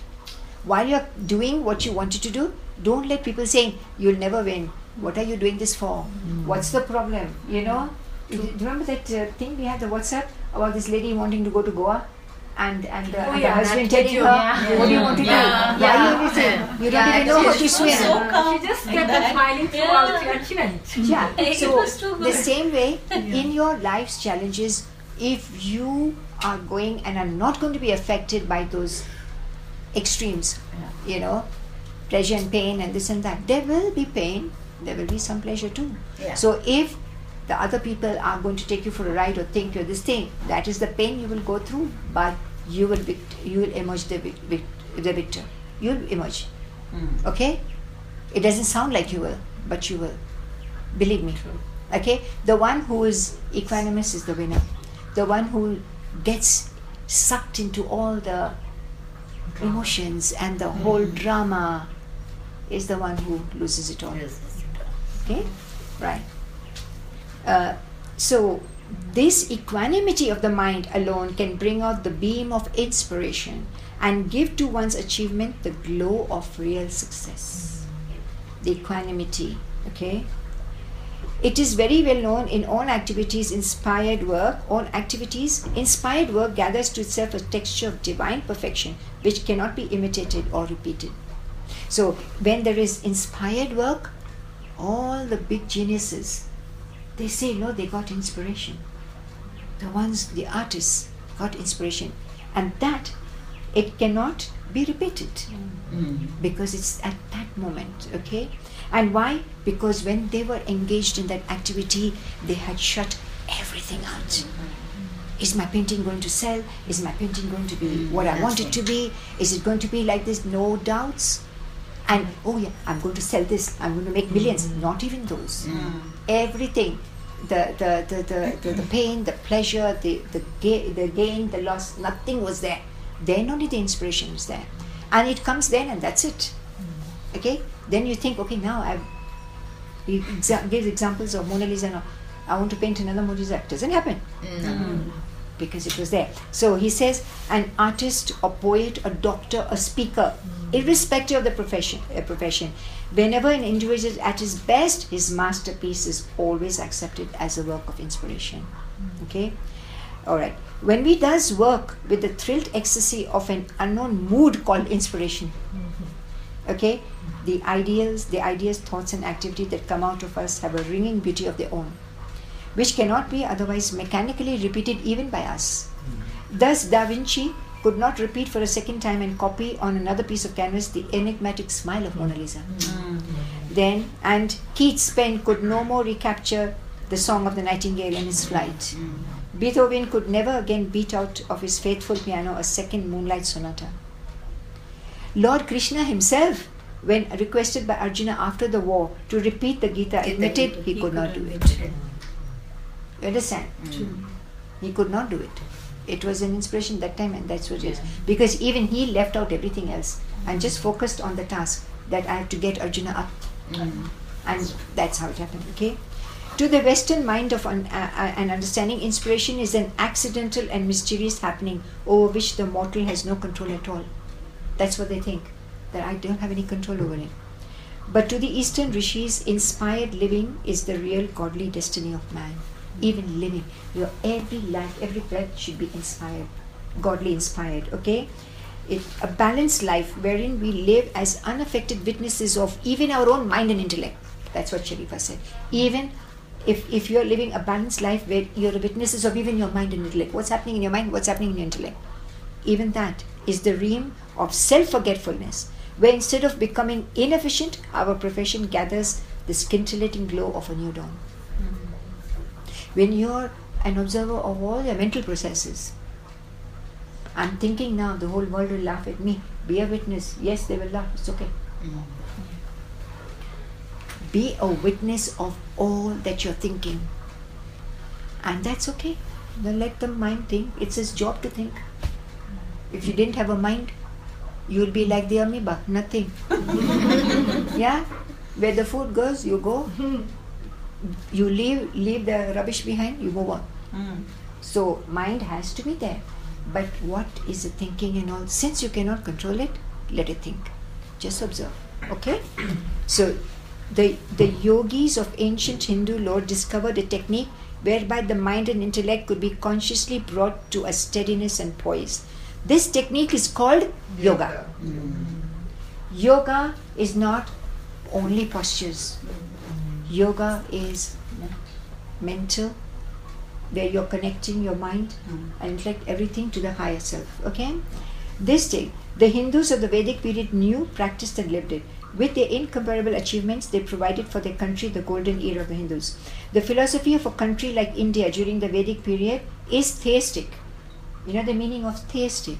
while you're doing what you wanted to do don't let people saying you'll never win what are you doing this for what's the problem you know Do you remember that uh, thing we had the whatsapp about this lady wanting to go to goa and and the, Oh, and the husband that telling video, her, yeah. "What do you want to Yeah. do? Why Yeah. you anything? You don't Yeah, even know how to she's swim." so calm She just kept that. on smiling throughout and she went. Yeah. It So was too the same way in your life's challenges, if you are going and are not going to be affected by those extremes, you know, pleasure and pain and this and that, there will be pain. There will be some pleasure too. Yeah. So if the other people are going to take you for a ride or think you're this thing, that is the pain you will go through, but you will vict- you will emerge the, vic- vic- the victor. You'll emerge. Hmm. Okay? It doesn't sound like you will, but you will. Believe me. True. Okay? The one who is equanimous is the winner. The one who gets sucked into all the emotions and the whole drama is the one who loses it all. Okay? Right. Uh, so, this equanimity of the mind alone can bring out the beam of inspiration and give to one's achievement the glow of real success. The equanimity, okay? It is very well known in all activities, inspired work, all activities, inspired work gathers to itself a texture of divine perfection which cannot be imitated or repeated. So, when there is inspired work, all the big geniuses, they say, no, they got inspiration. The ones, the artists, got inspiration. And that, it cannot be repeated mm. Mm. because it's at that moment, okay? And why? Because when they were engaged in that activity, they had shut everything out. Is my painting going to sell? Is my painting going to be mm, what I want it to be? Is it going to be like this? No doubts. And oh yeah, I'm going to sell this. I'm going to make millions. Mm. Not even those. Mm. Everything, the the, the, the, the, the pain, the pleasure, the the, ga- the gain, the loss. Nothing was there. Then only the inspiration is there, and it comes then, and that's it. Okay. Then you think, okay, now I've he exa- gives examples of Mona Lisa. Now, I want to paint another Mona Lisa. It Doesn't happen mm-hmm. because it was there. So he says, an artist, a poet, a doctor, a speaker, mm. irrespective of the profession, uh, profession, whenever an individual is at his best, his masterpiece is always accepted as a work of inspiration. Mm. Okay, all right. When we does work with the thrilled ecstasy of an unknown mood called inspiration, mm-hmm. okay, the ideals, the ideas, thoughts, and activity that come out of us have a ringing beauty of their own which cannot be otherwise mechanically repeated even by us. Hmm. Thus, Da Vinci could not repeat for a second time and copy on another piece of canvas the enigmatic smile of Mona Lisa. Hmm. Hmm. Then, and Keats' pen could no more recapture the song of the nightingale in its flight. Beethoven could never again beat out of his faithful piano a second moonlight sonata. Lord Krishna himself, when requested by Arjuna after the war to repeat the Gita, admitted he could not do it. You understand? He could not do it. It was an inspiration that time, and that's what it is. Because even he left out everything else and just focused on the task that I have to get Arjuna up. And that's how it happened, okay? To the Western mind of un- uh, uh, an understanding, inspiration is an accidental and mysterious happening over which the mortal has no control at all. That's what they think, that I don't have any control over it. But to the Eastern rishis, inspired living is the real godly destiny of man. Even living, your every life, every breath should be inspired, godly inspired. Okay, it a balanced life wherein we live as unaffected witnesses of even our own mind and intellect. That's what Sharifa said. Even if if you're living a balanced life where you're witnesses of even your mind and intellect, what's happening in your mind, what's happening in your intellect, even that is the realm of self-forgetfulness where instead of becoming inefficient, our profession gathers the scintillating glow of a new dawn. Mm-hmm. When you're an observer of all your mental processes, I'm thinking now the whole world will laugh at me. Be a witness. Yes, they will laugh. It's okay. Mm-hmm. Be a witness of all that you're thinking. And that's okay. Then let the mind think. It's his job to think. If you didn't have a mind, you'll be like the amoeba, nothing. yeah? Where the food goes, you go. You leave leave the rubbish behind, you move on. Hmm. So mind has to be there. But what is the thinking and all? Since you cannot control it, let it think. Just observe. Okay? So the the yogis of ancient Hindu lore discovered a technique whereby the mind and intellect could be consciously brought to a steadiness and poise. This technique is called yoga. Yoga is not only postures. Yoga is mental, where you're connecting your mind and intellect everything to the higher self. Okay? This thing, the Hindus of the Vedic period knew, practiced, and lived it. With their incomparable achievements, they provided for their country the golden era of the Hindus. The philosophy of a country like India during the Vedic period is theistic. You know the meaning of theistic?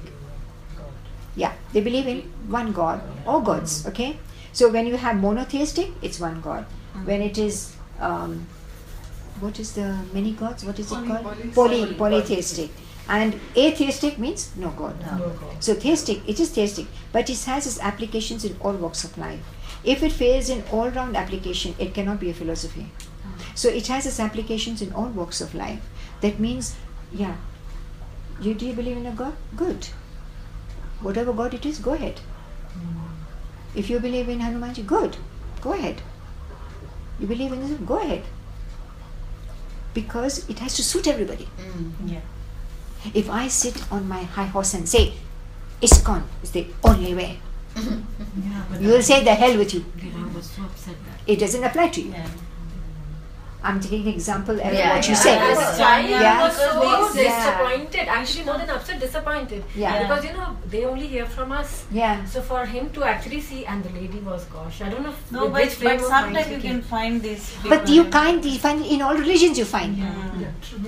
Yeah, they believe in one god or gods. Okay, so when you have monotheistic, it's one god. When it is um, what is the many gods? What is it called? poly- Poly, polytheistic. And atheistic means no god. So theistic, it is theistic, but it has its applications in all walks of life. If it fails in all-round application, it cannot be a philosophy. So it has its applications in all walks of life. That means, yeah, you do you believe in a God? Good. Whatever God it is, go ahead. If you believe in Hanumanji, good. Go ahead. You believe in this, go ahead. Because it has to suit everybody. Mm. Yeah. If I sit on my high horse and say, ISKCON is the only way, Yeah, you will say the hell with you. Ram was so upset that. It doesn't apply to you. Yeah. I'm taking an example of Yeah, what you yeah. said. I was trying, Yeah. I was so Yeah. disappointed. Actually, more than upset, disappointed. Yeah. Because you know they only hear from us. Yeah. So for him to actually see, and the lady was, gosh, I don't know. No, but, but sometimes you can find this. But you can't you find in all religions you find.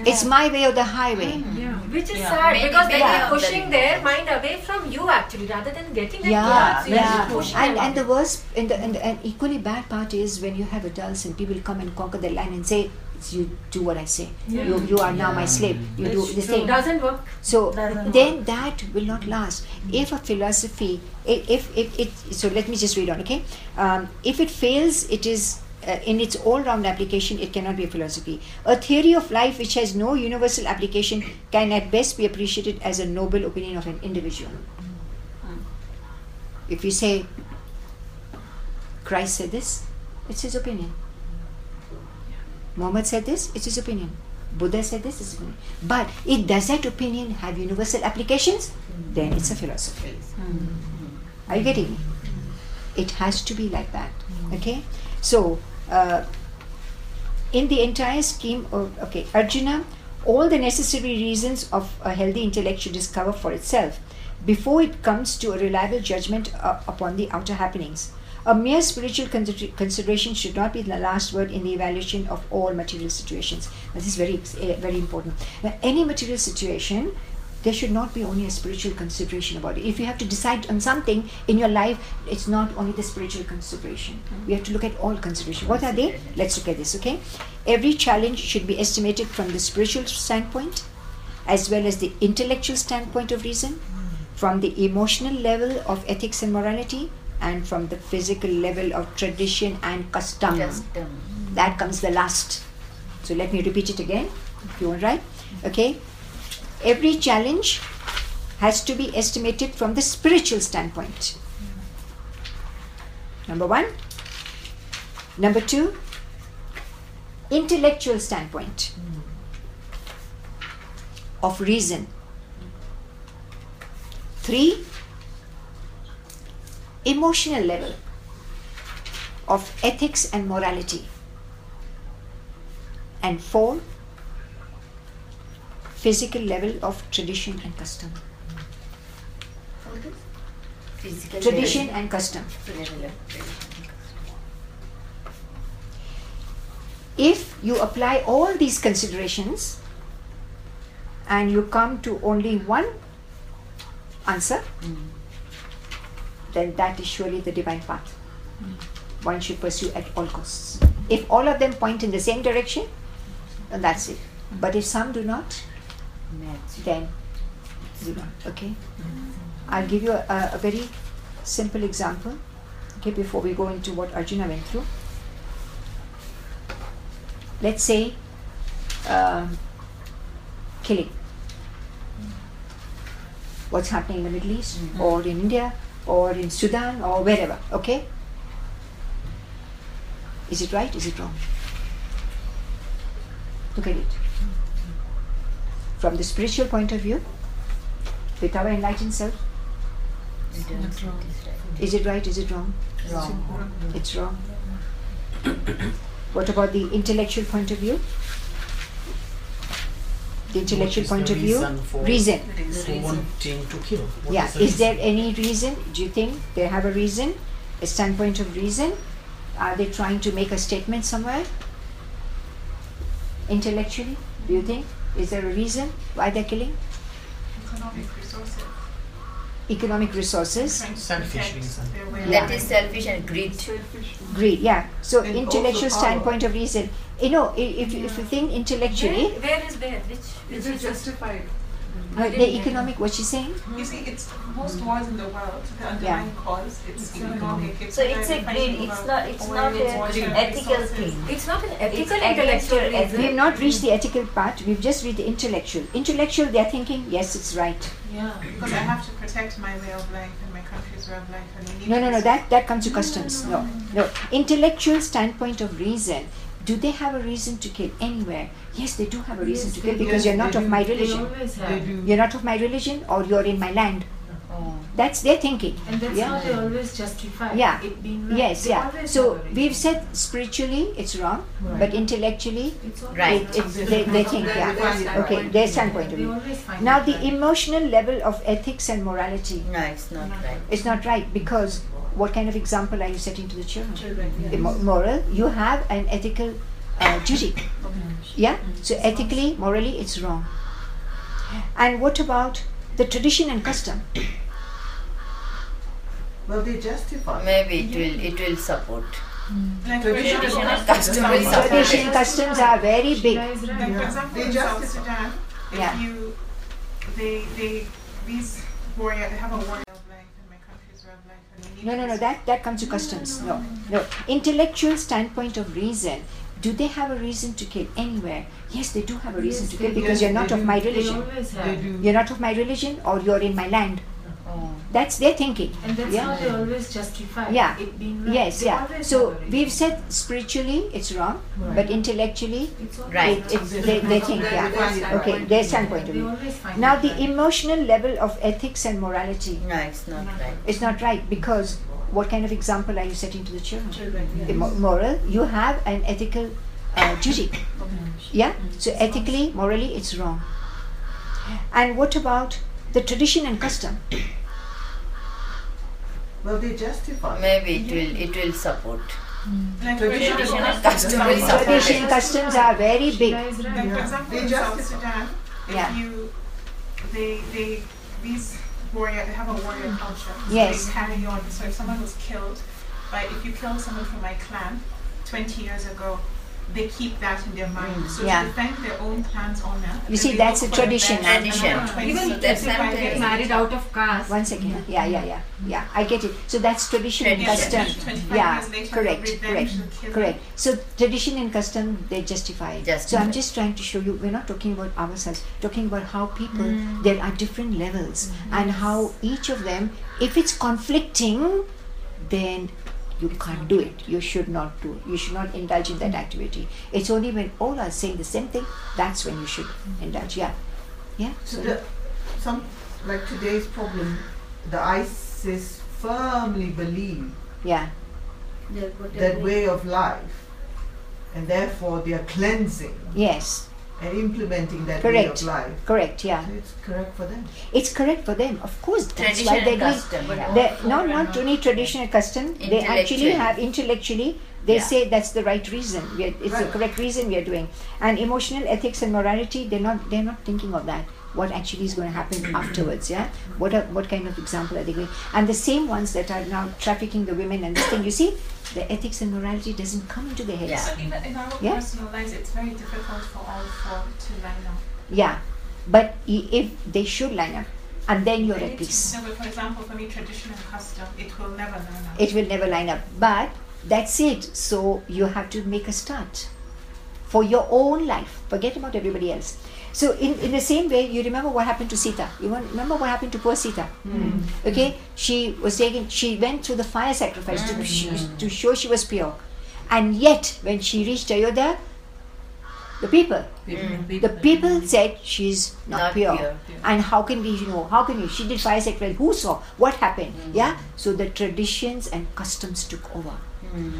It's my way or the highway. Yeah. Which is Yeah. sad Many- because they are of them. pushing their mind away from you actually, rather than getting it Yeah, towards yeah. Pushing And and the worst and the and, the, and equally bad part is when you have adults and people come and conquer their land and say, you do what I say. You you are now my slave. You do It's this true. thing. doesn't work. So Doesn't then that will not last. If a philosophy, i- if, if it, so let me just read on, okay? Um, if it fails, it is uh, in its all-round application, it cannot be a philosophy. A theory of life which has no universal application can at best be appreciated as a noble opinion of an individual. If you say Christ said this, it's his opinion. Muhammad said this, it's his opinion. Buddha said this, it's his opinion. But it does that opinion have universal applications? Then it's a philosophy. Are you getting me? It has to be like that. Okay? So, uh, in the entire scheme of, okay, Arjuna, all the necessary reasons of a healthy intellect should discover for itself before it comes to a reliable judgment uh, upon the outer happenings. A mere spiritual consider- consideration should not be the last word in the evaluation of all material situations. This is very, uh, very important. Now, any material situation, there should not be only a spiritual consideration about it. If you have to decide on something in your life, it's not only the spiritual consideration. We have to look at all considerations. What are they? Let's look at this, okay? Every challenge should be estimated from the spiritual standpoint as well as the intellectual standpoint of reason, from the emotional level of ethics and morality, and from the physical level of tradition and custom. Just um, That comes the last. So let me repeat it again, if you want, right? Okay. Every challenge has to be estimated from the spiritual standpoint. Number one. Number two, intellectual standpoint of reason. Three, emotional level of ethics and morality. And four, physical level of tradition and custom. physical Tradition and custom. level of tradition. If you apply all these considerations and you come to only one answer, mm. Then that is surely the divine path. One should pursue at all costs. If all of them point in the same direction, then that's it. But if some do not, then you know, okay. I'll give you a, a, very simple example, okay, before we go into what Arjuna went through. Let's say um, killing. What's happening in the Middle East, or in India, or in Sudan, or wherever, okay? Is it right? Is it wrong? Look at it. From the spiritual point of view, with our enlightened self? We don't see this right. Is it right? Is it wrong? Wrong. It's wrong. what about the intellectual point of view? The intellectual is point the of view? reason for- Reason. For wanting to kill. What Yeah. the Is there any reason? Do you think they have a reason? A standpoint of reason? Are they trying to make a statement somewhere? Intellectually? Do you think? Is there a reason why they're killing? Economic resources. Economic resources? Selfish reason. their way of Yeah. That is selfish and greed. Selfish. Greed, yeah. So And intellectual standpoint of reason. You know, i- if, if you think intellectually, Where, where is where? Which? Is which it justified? Uh, the economic, what she's saying? You see, it's most wars in the world, the underlying cause, it's economic. It's So it's a fighting greed. It's not. It's not water, an ethical resources. thing. It's not an It's ethical against intellectual your. We have not reached the ethical part, we've just reached the intellectual. Intellectual, they're thinking, yes, it's right. Yeah. Because I have to protect my way of life and my country's way of life, and we need No, no, no, that, that comes to customs. No, no. Intellectual standpoint of reason. Do they have a reason to kill anywhere? Yes, they do have a reason Yes, to kill they- because yes, you're not of do. my They religion. always They do. You're not of my religion or you're in my land. Oh. That's their thinking. And that's Yeah. how they always justify Yeah. it being right. Yes, They yeah. So we've said spiritually it's wrong, Right. but intellectually It's all Right. it, it's, they, they think, yeah. Okay, their standpoint of They view. always Now the emotional level of ethics and morality. No, it's not right. It's not right because what kind of example are you setting to the children? Children, yeah. The mo- moral, you have an ethical uh, duty. Yeah? So ethically, morally, it's wrong. And what about the tradition and custom? Well, they justify. Maybe it will. It will support. Like for Tradition and custom South is Tradition and customs are very big. Shira is. Like for Yeah. example, They in South justify. Sudan, if Yeah. you, they, they, these warrior, they have a warrior of life, and my country's way of life, and we need No, no, no, that, that comes to customs. No, no. Intellectual standpoint of reason. Do they have a reason to kill anywhere? Yes, they do have a reason Yes, to kill because Yes, you're not of do. my They religion. always They have. do. You're not of my religion or you're in my land. Oh. That's their thinking. And that's Yeah. how they always justify Yeah. it being right. Yes, They yeah. So have a reason. we've said spiritually it's wrong, but intellectually It's all Right. it, it's, they, they think, yeah. find Okay, right. their standpoint of They view. always find Now the right. emotional level of ethics and morality. No, it's not right. It's not right because what kind of example are you setting to the children? Children, yes. mo- moral, you have an ethical uh, duty. Yeah? So ethically, morally, it's wrong. And what about the tradition and custom? Well, they justify. Maybe it will. It will support. Like for Tradition and custom will Tradition and customs are very big. Shira is right. Like for example, They in South justify. Sudan, if Yeah. you, they, they, these warrior, they have a warrior culture. So Yes. They carry on. So if someone was killed, by if you kill someone from my clan, 20 years ago, they keep that in their mind. So Yeah. to defend their own plans on honor. You see, that's a tradition. Tradition. Ah, amount of 20 Even So if that's they something- get married out of caste, One second. Mm-hmm. Yeah, yeah, yeah. Yeah, I get it. So that's tradition and custom. 25 Yeah, later, correct, correct, correct. So tradition and custom they justify it. So I'm just trying to show you we're not talking about ourselves, talking about how people mm. there are different levels mm-hmm. and how each of them, if it's conflicting, then you can't do it. You should not do. it. You should not indulge in that hmm. activity. It's only when all are saying the same thing that's when you should hmm. indulge. Yeah, yeah. So the, some like today's problem, the ISIS firmly believe yeah, that way of life, and therefore they are cleansing yes, and implementing that way correct, of life. correct. Yeah, So it's correct for them. it's correct for them. Of course, that's why they're and doing. custom. Yeah. Not not only traditional custom. They actually have intellectually. They Yeah. say that's the right reason. We are, it's the correct reason we are doing. And emotional ethics and morality. They're not. They're not thinking of that. What actually is going to happen afterwards? Yeah. What are, what kind of example are they going? And the same ones that are now trafficking the women and this thing. You see, the ethics and morality doesn't come into their heads. Yeah. So even in our Yeah. personal lives, it's very difficult for all four to line up. Yeah. But if they should line up, and then you're at peace. No, for example, for me, tradition and custom, it will never line up. it will never line up. But that's it. So you have to make a start for your own life. Forget about everybody else. So in, in the same way, you remember what happened to Sita. You want, remember what happened to poor Sita. Hmm. Okay, she was taken. She went through the fire sacrifice to, hmm. sh- to show she was pure, and yet when she reached Ayodhya, The people. Mm. The people said she's not, Not pure. pure. And how can we you know? How can we? She did fire sacrifice. Who saw? What happened? Hmm. Yeah. So the traditions and customs took over.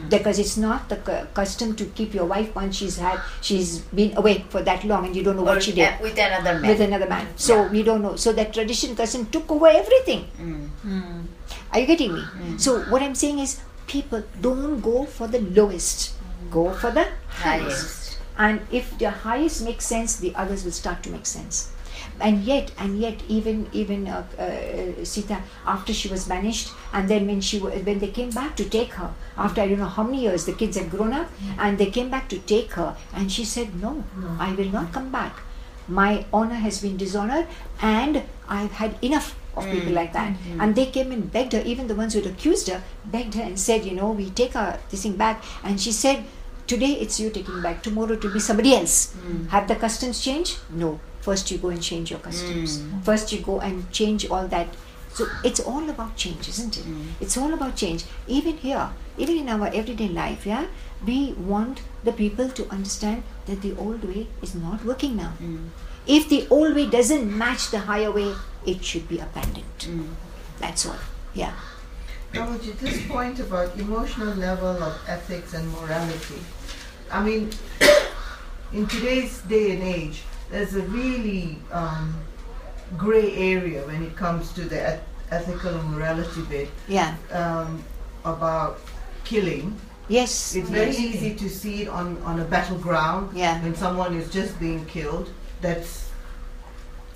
Because it's not the cu- custom to keep your wife once she's had she's been away for that long and you don't know Or what she did with another man. with another man. So we don't know. So that tradition custom took over everything. Mm. Are you getting me? So what I'm saying is, people don't go for the lowest. Go for the highest. Highest. And if the highest makes sense, the others will start to make sense. And yet, and yet, even even uh, uh, Sita, after she was banished, and then when she when they came back to take her, after I don't know how many years, the kids had grown up, and they came back to take her, and she said, "No, I will not come back. My honor has been dishonored, and I've had enough of people like that." And they came and begged her, even the ones who had accused her, begged her and said, "You know, we take our this thing back," and she said. Today it's you taking back. Tomorrow it will be somebody else. Have the customs changed? No. First you go and change your customs. Hmm. First you go and change all that. So it's all about change, isn't it? Hmm. It's all about change. Even here, even in our everyday life, yeah, we want the people to understand that the old way is not working now. Hmm. If the old way doesn't match the higher way, it should be abandoned. That's all. Yeah. Ramoji, this point about emotional level of ethics and morality. I mean, in today's day and age, there's a really um, gray area when it comes to the eth- ethical and morality bit Yeah. um, about killing. Yes. It's very yes. easy to see it on, on a battleground Yeah. when someone is just being killed. That's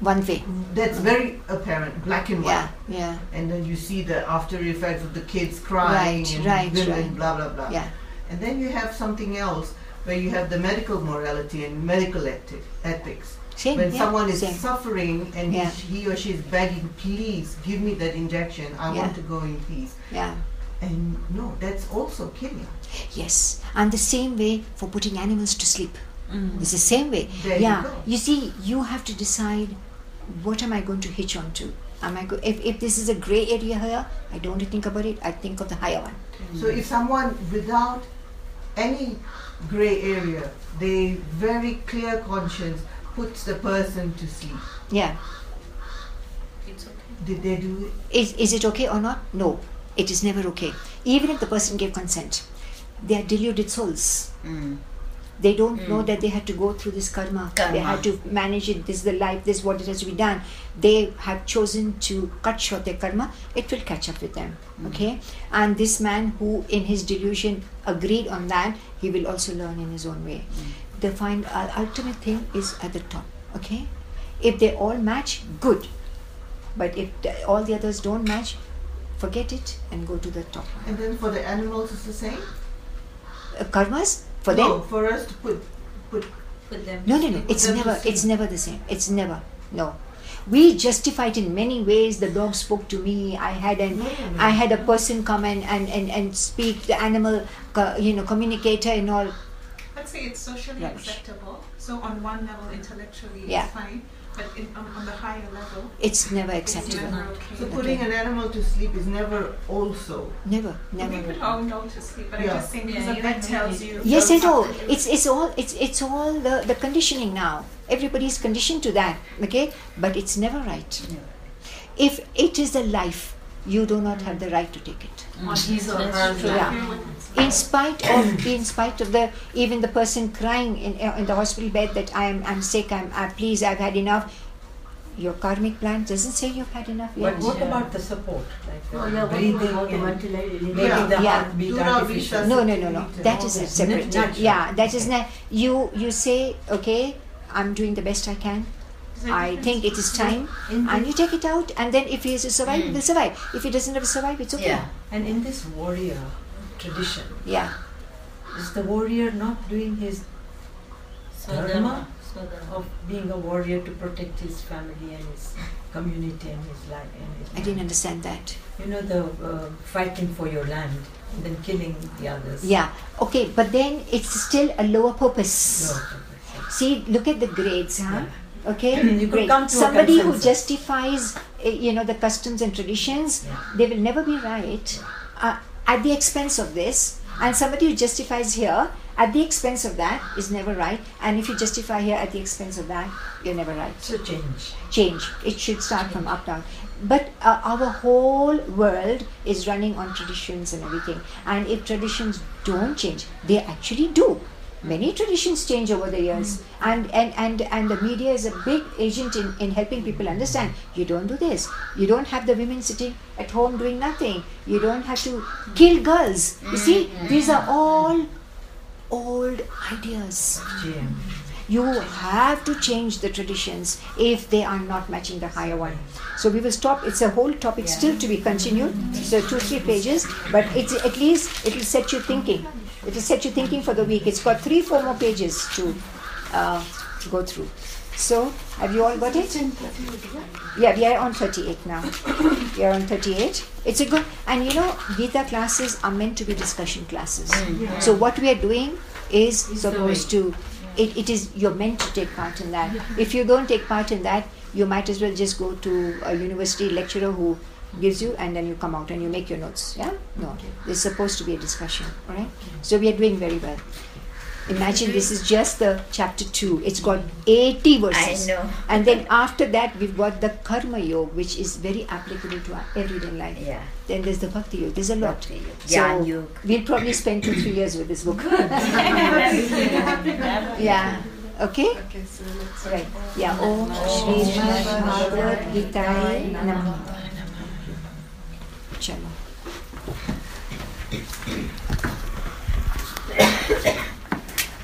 One thing. that's very apparent, black and white Yeah. Yeah. and then you see the after effects of the kids crying Right, and right, right. blah blah blah. Yeah. And then you have something else where you have the medical morality and medical ethi- ethics. Same. When yeah, someone is same. suffering and Yeah. he, he or she is begging, please give me that injection. I Yeah. want to go in peace. Yeah. And no, that's also killing. Yes, and the same way for putting animals to sleep. Mm. It's the same way. There you yeah, go. see, you have to decide what am I going to hitch on to. Am I go- if, if this is a gray area here, I don't think about it. I think of the higher one. So if someone without any gray area, they very clear conscience puts the person to sleep. Yeah, It's okay. Did they do it? is is it okay or not? No, it is never okay. Even if the person gave consent, they are deluded souls. Mm. They don't know that they had to go through this karma. They had to manage it. This is the life. This is what it has to be done. They have chosen to cut short their karma. It will catch up with them. Okay. And this man who, in his delusion, agreed on that, he will also learn in his own way. The final uh, ultimate thing is at the top. Okay. If they all match, good. But if the, all the others don't match, forget it and go to the top. And then for the animals, it's the same. Uh, karmas for no, them. for us to put put Put them. No, no, no. It's never. It's never the same. It's never. No. We justify it in many ways. The dog spoke to me. I had an, I had a person come and and and, and speak. The animal, co- you know, communicator and all. Let's say it's socially Rubbish. acceptable. So on one level, intellectually, Yeah. it's fine. But in, on, on the higher level, It's never it's acceptable. never okay. so putting an animal to sleep is never also. Never, we never. put our own dog to sleep, but Yeah. I'm just saying because Yeah, the you tells you. Yes, I you know. have to do It's it's all it's it's all the the conditioning now. Everybody's conditioned to that. Okay, but it's never right. If it is a life, you do not have the right to take it. On his or her That's true. life. Yeah. in spite of in spite of the even the person crying in uh, in the hospital bed that I am I'm sick I'm uh, please I've had enough your karmic plan doesn't say you've had enough yet But what about the support? Like uh, Oh, yeah, breathing about the and ventilation? making Yeah. the Yeah. heartbeat Do not be artificial? no no no no that is a separate thing natural. yeah that is not you you say okay I'm doing the best I can I think it is time. And you take it out and then if he has to survive he will survive. If he doesn't have survive it's okay. Yeah. And in this warrior tradition, yeah. is the warrior not doing his dharma of being a warrior to protect his family and his community and his life and his I didn't understand that. You know the uh, fighting for your land and then killing the others. yeah. Okay but then it's still a lower purpose. No, See, look at the grades, huh? Okay, great. come to a Somebody who justifies, uh, you know, the customs and traditions, Yeah. they will never be right uh, at the expense of this. And somebody who justifies here at the expense of that is never right. And if you justify here at the expense of that, you're never right. So change. Change. It should start from up down. But uh, our whole world is running on traditions and everything. And if traditions don't change, they actually do. Many traditions change over the years, and, and, and, and the media is a big agent in, in helping people understand you don't do this. You don't have the women sitting at home doing nothing. You don't have to kill girls. You see, mm-hmm. these are all old ideas. GM. You have to change the traditions if they are not matching the higher one. So we will stop. It's a whole topic still to be continued. So two, three pages, but it's at least it will set you thinking. It will set you thinking for the week. It's got three, four more pages to uh, go through. So have you all got it? Yeah, we are on 38 now. We are on 38. It's a good, and you know, Gita classes are meant to be discussion classes. So what we are doing is supposed to, it, it is, you're meant to take part in that. If you don't take part in that, you might as well just go to a university lecturer who gives you and then you come out and you make your notes. Yeah? No. It's supposed to be a discussion. Alright? So we are doing very well. Imagine this is just the chapter 2. It's got 80 verses. I know. And then after that, we've got the Karma Yoga, which is very applicable to our everyday life. Yeah. Then there's the Bhakti Yoga. There's a lot. Bhakti Yoga. So Yoga. we'll probably spend two, three years with this book. yeah. Okay? Okay, so let's Right. Yeah. Om Shri Türkçe mi?